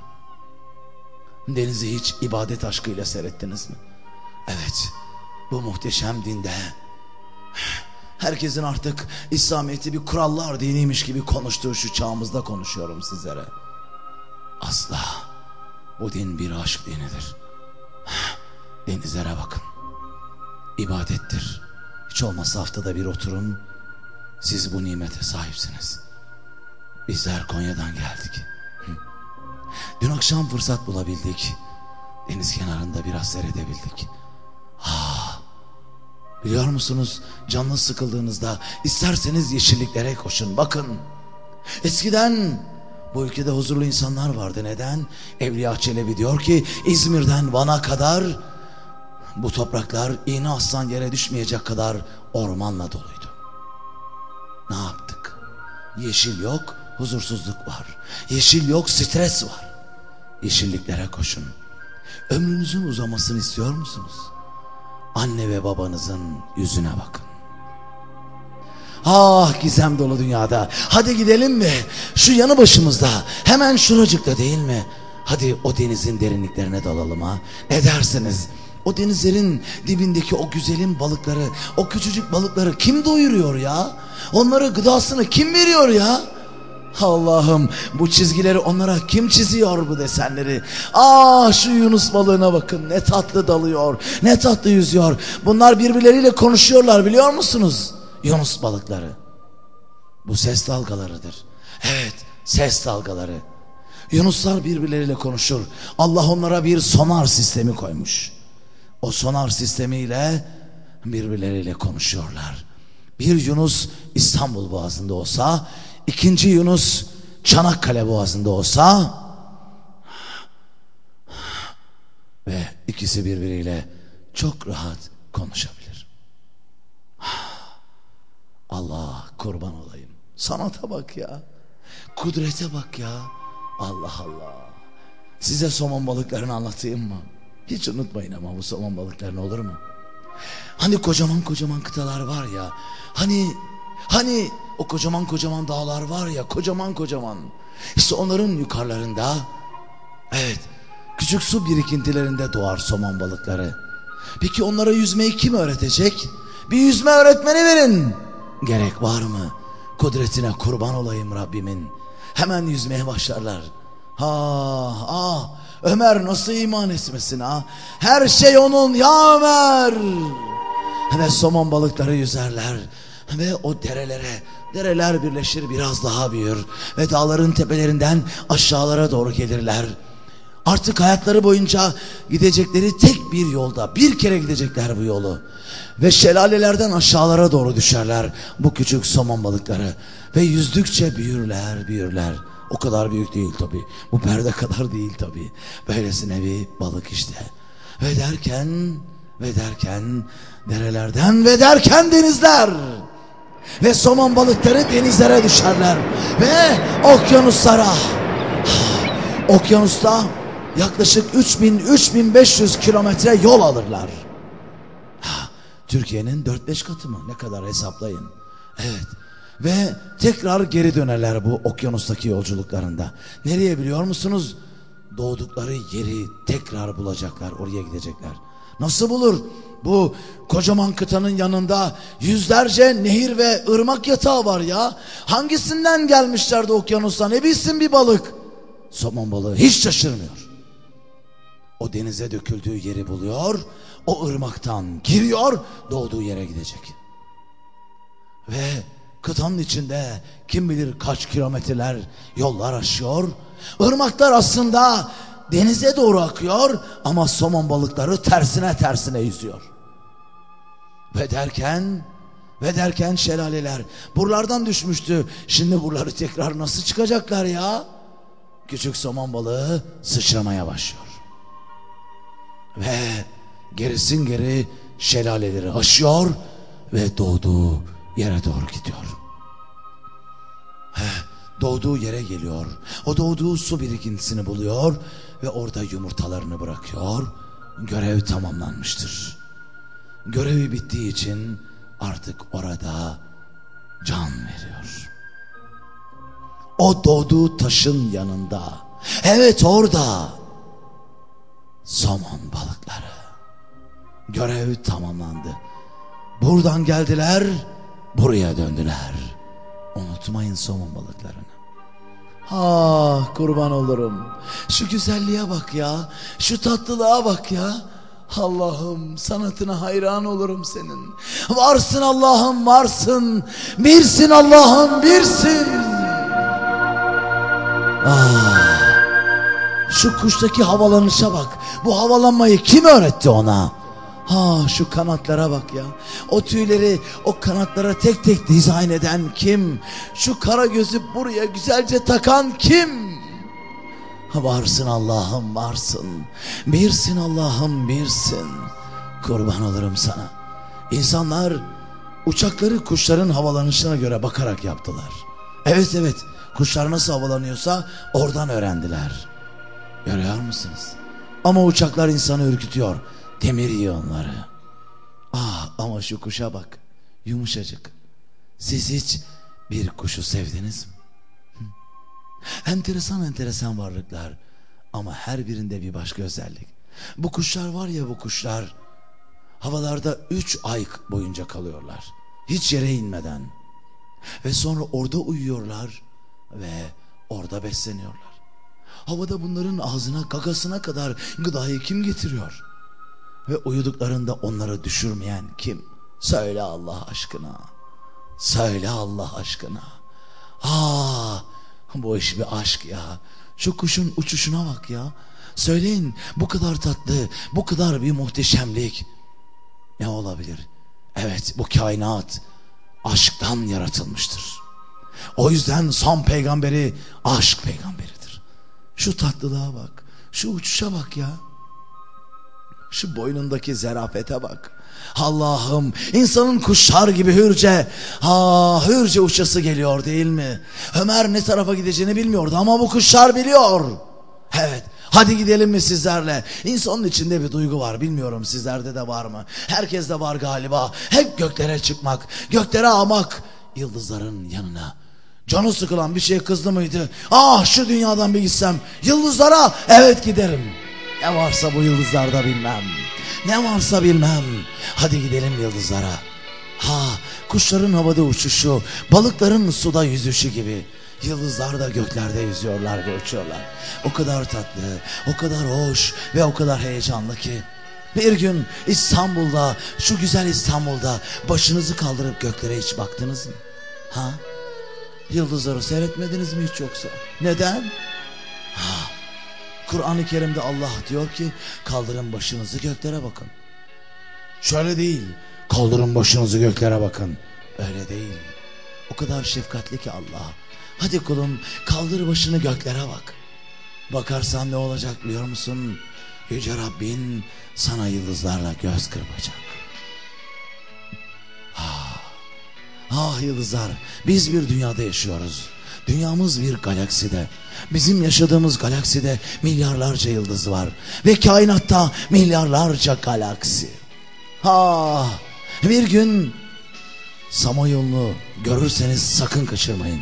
Denizi hiç ibadet aşkıyla seyrettiniz mi? Evet. Bu muhteşem dinde herkesin artık İslamiyet'i bir kurallar diniymiş gibi konuştuğu şu çağımızda konuşuyorum sizlere. Asla. Bu din bir aşk dinidir. Denizlere bakın. İbadettir. Hiç olmazsa haftada bir oturun. Siz bu nimete sahipsiniz. Bizler Konya'dan geldik. Dün akşam fırsat bulabildik. Deniz kenarında biraz seyredebildik. Ah, biliyor musunuz canınız sıkıldığınızda isterseniz yeşilliklere koşun. Bakın eskiden bu ülkede huzurlu insanlar vardı. Neden? Evliya Çelebi diyor ki İzmir'den Van'a kadar bu topraklar iğne aslan yere düşmeyecek kadar ormanla doluydu. Ne yaptık? Yeşil yok, huzursuzluk var. Yeşil yok, stres var. Yeşilliklere koşun. Ömrünüzün uzamasını istiyor musunuz? Anne ve babanızın yüzüne bakın. Ah gizem dolu dünyada. Hadi gidelim mi? Şu yanı başımızda. Hemen şuracıkta değil mi? Hadi o denizin derinliklerine dalalım ha. Ne dersiniz? O denizlerin dibindeki o güzelim balıkları, o küçücük balıkları kim doyuruyor ya? Onlara gıdasını kim veriyor ya? Allah'ım bu çizgileri onlara kim çiziyor bu desenleri? Ah şu Yunus balığına bakın ne tatlı dalıyor, ne tatlı yüzüyor. Bunlar birbirleriyle konuşuyorlar biliyor musunuz? Yunus balıkları. Bu ses dalgalarıdır. Evet ses dalgaları. Yunuslar birbirleriyle konuşur. Allah onlara bir sonar sistemi koymuş. O sonar sistemiyle birbirleriyle konuşuyorlar. Bir Yunus İstanbul Boğazı'nda olsa, ikinci Yunus Çanakkale Boğazı'nda olsa ve ikisi birbiriyle çok rahat konuşabilir. Allah kurban olayım. Sanata bak ya. Kudrete bak ya. Allah Allah. Size somon balıklarını anlatayım mı? Hiç unutmayın ama bu somon balıklarını olur mu? Hani kocaman kocaman kıtalar var ya. Hani hani o kocaman kocaman dağlar var ya kocaman kocaman. İşte onların yukarılarında evet küçük su birikintilerinde doğar somon balıkları. Peki onlara yüzmeyi kim öğretecek? Bir yüzme öğretmeni verin. Gerek var mı? Kudretine kurban olayım Rabbimin. Hemen yüzmeye başlarlar. Ha ah Ömer nasıl iman etmesin ha? Her şey onun ya Ömer. Ve somon balıkları yüzerler. Ve o derelere, dereler birleşir biraz daha büyür. Ve dağların tepelerinden aşağılara doğru gelirler. Artık hayatları boyunca gidecekleri tek bir yolda. Bir kere gidecekler bu yolu. Ve şelalelerden aşağılara doğru düşerler bu küçük somon balıkları. Ve yüzdükçe büyürler, büyürler. O kadar büyük değil tabi. Bu perde kadar değil tabi. Böylesine bir balık işte. Ve derken, ve derken derelerden ve derken denizler. Ve somon balıkları denizlere düşerler. Ve okyanuslara. okyanusta yaklaşık 3000-3500 kilometre yol alırlar. Türkiye'nin 4-5 katı mı? Ne kadar hesaplayın. Evet. Ve tekrar geri dönerler bu okyanustaki yolculuklarında. Nereye biliyor musunuz? Doğdukları yeri tekrar bulacaklar, oraya gidecekler. Nasıl bulur? Bu kocaman kıtanın yanında yüzlerce nehir ve ırmak yatağı var ya. Hangisinden gelmişlerdi okyanusa ne bilsin bir balık. Somon balığı hiç şaşırmıyor. O denize döküldüğü yeri buluyor. O ırmaktan giriyor doğduğu yere gidecek. Ve kıtanın içinde kim bilir kaç kilometreler yollar aşıyor. Irmaklar aslında denize doğru akıyor ama somon balıkları tersine tersine yüzüyor. Ve derken ve derken şelaleler buralardan düşmüştü. Şimdi buraları tekrar nasıl çıkacaklar ya? Küçük somon balığı sıçramaya başlıyor. Ve gerisin geri şelaleleri aşıyor ve doğduğu yere doğru gidiyor. Heh, doğduğu yere geliyor. O doğduğu su birikintisini buluyor ve orada yumurtalarını bırakıyor. Görev tamamlanmıştır. Görevi bittiği için artık orada can veriyor. O doğduğu taşın yanında. Evet orada. Somon balıkları. Görev tamamlandı. Buradan geldiler, buraya döndüler. Unutmayın somon balıklarını. Ah kurban olurum. Şu güzelliğe bak ya. Şu tatlılığa bak ya. Allah'ım sanatına hayran olurum senin. Varsın Allah'ım varsın. Birsin Allah'ım birsin. Ah. Şu kuştaki havalanışa bak. Bu havalanmayı kim öğretti ona? Ha şu kanatlara bak ya. O tüyleri o kanatlara tek tek dizayn eden kim? Şu kara gözü buraya güzelce takan kim? Varsın Allah'ım varsın. Birsin Allah'ım birsin. Kurban olurum sana. İnsanlar uçakları kuşların havalanışına göre bakarak yaptılar. Evet evet kuşlar nasıl havalanıyorsa oradan öğrendiler. Görüyor musunuz? Ama uçaklar insanı ürkütüyor. Demir yiyor onları. Ah ama şu kuşa bak. Yumuşacık. Siz hiç bir kuşu sevdiniz mi? Hı? Enteresan enteresan varlıklar. Ama her birinde bir başka özellik. Bu kuşlar var ya bu kuşlar. Havalarda üç ay boyunca kalıyorlar. Hiç yere inmeden. Ve sonra orada uyuyorlar. Ve orada besleniyorlar. Havada bunların ağzına gagasına kadar gıdayı kim getiriyor? Ve uyuduklarında onları düşürmeyen kim? Söyle Allah aşkına. Söyle Allah aşkına. Aa, bu iş bir aşk ya. Şu kuşun uçuşuna bak ya. Söyleyin bu kadar tatlı, bu kadar bir muhteşemlik. Ne olabilir? Evet bu kainat aşktan yaratılmıştır. O yüzden son peygamberi aşk peygamberidir. Şu tatlılığa bak. Şu uçuşa bak ya. Şu boynundaki zerafete bak. Allah'ım insanın kuşlar gibi hürce ha hürce uçası geliyor değil mi? Ömer ne tarafa gideceğini bilmiyordu ama bu kuşlar biliyor. Evet hadi gidelim mi sizlerle? İnsanın içinde bir duygu var bilmiyorum sizlerde de var mı? Herkeste var galiba. Hep göklere çıkmak, göklere almak, yıldızların yanına. Canı sıkılan bir şey kızdı mıydı? Ah şu dünyadan bir gitsem yıldızlara evet giderim. Ne varsa bu yıldızlarda bilmem. Ne varsa bilmem. Hadi gidelim yıldızlara. Ha kuşların havada uçuşu, balıkların suda yüzüşü gibi. Yıldızlar da göklerde yüzüyorlar ve uçuyorlar. O kadar tatlı, o kadar hoş ve o kadar heyecanlı ki. Bir gün İstanbul'da, şu güzel İstanbul'da başınızı kaldırıp göklere hiç baktınız mı? Ha? Yıldızları seyretmediniz mi hiç yoksa? Neden? Kur'an-ı Kerim'de Allah diyor ki kaldırın başınızı göklere bakın. Şöyle değil. Kaldırın başınızı göklere bakın. Öyle değil. O kadar şefkatli ki Allah. Hadi kulum kaldır başını göklere bak. Bakarsan ne olacak biliyor musun? Yüce Rabbin sana yıldızlarla göz kırpacak. Ah, Ah yıldızlar biz bir dünyada yaşıyoruz. Dünyamız bir galakside. Bizim yaşadığımız galakside milyarlarca yıldız var. Ve kainatta milyarlarca galaksi. Ha, bir gün Samanyolu'nu görürseniz sakın kaçırmayın.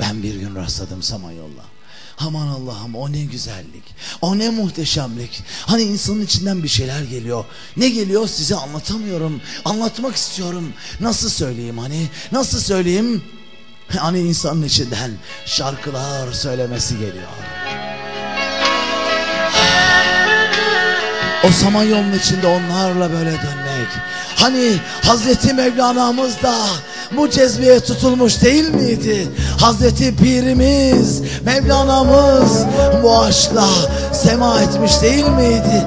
Ben bir gün rastladım Samanyolu'na. Aman Allah'ım o ne güzellik. O ne muhteşemlik. Hani insanın içinden bir şeyler geliyor. Ne geliyor size anlatamıyorum. Anlatmak istiyorum. Nasıl söyleyeyim hani? Nasıl söyleyeyim? Hani insanın içinden şarkılar söylemesi geliyor. O samanyolun içinde onlarla böyle dönmek. Hani Hazreti Mevlana'mız da bu cezbeye tutulmuş değil miydi? Hazreti Pirimiz, Mevlana'mız bu aşkla sema etmiş değil miydi?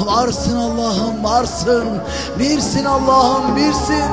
Varsın Allah'ım varsın. Birsin Allah'ım birsin.